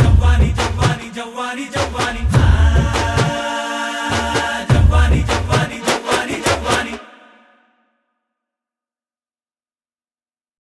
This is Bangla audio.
जवानी जवानी जवानी